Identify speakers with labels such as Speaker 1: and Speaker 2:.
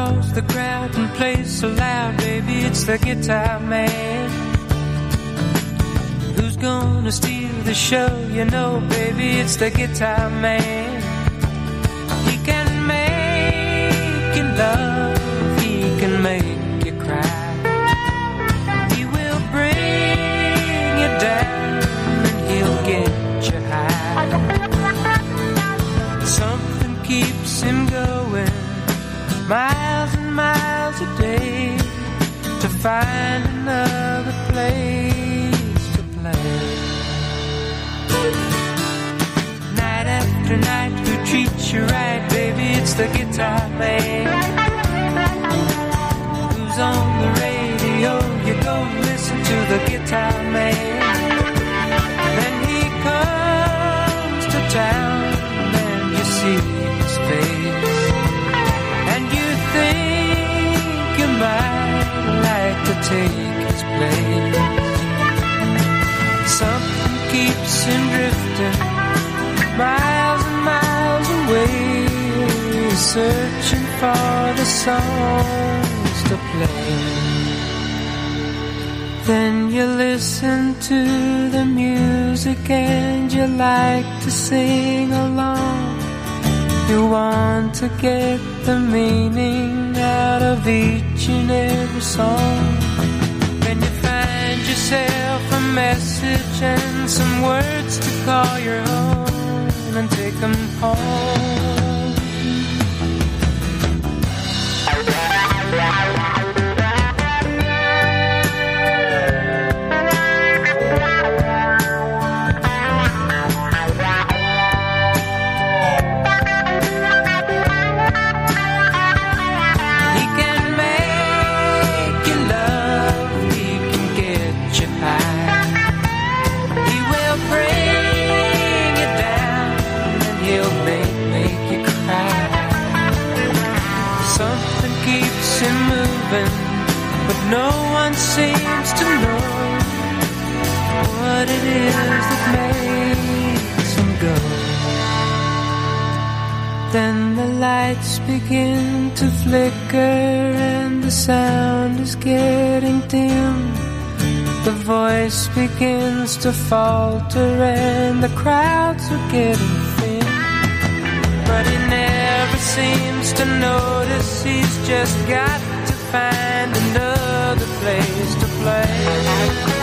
Speaker 1: out and plays so loud, baby, it's the guitar man. Who's gonna steal the show? You know, baby, it's the guitar man. He can make love, miles and miles a day to find another place to play. Night after night, who treats you right, baby? It's the guitar man. Take his place. Something keeps him drifting miles and miles away, searching for the songs to play. Then you listen to the music and you like to sing along. You want to get the meaning out of each and every song. Yourself a message and some words to call your own and take them home. Keeps him moving, but no one seems to know what it is that makes him go. Then the lights begin to flicker and the sound is getting dim. The voice begins to falter and the crowds are getting thin. But he never seems to notice he's just got to find another place to play.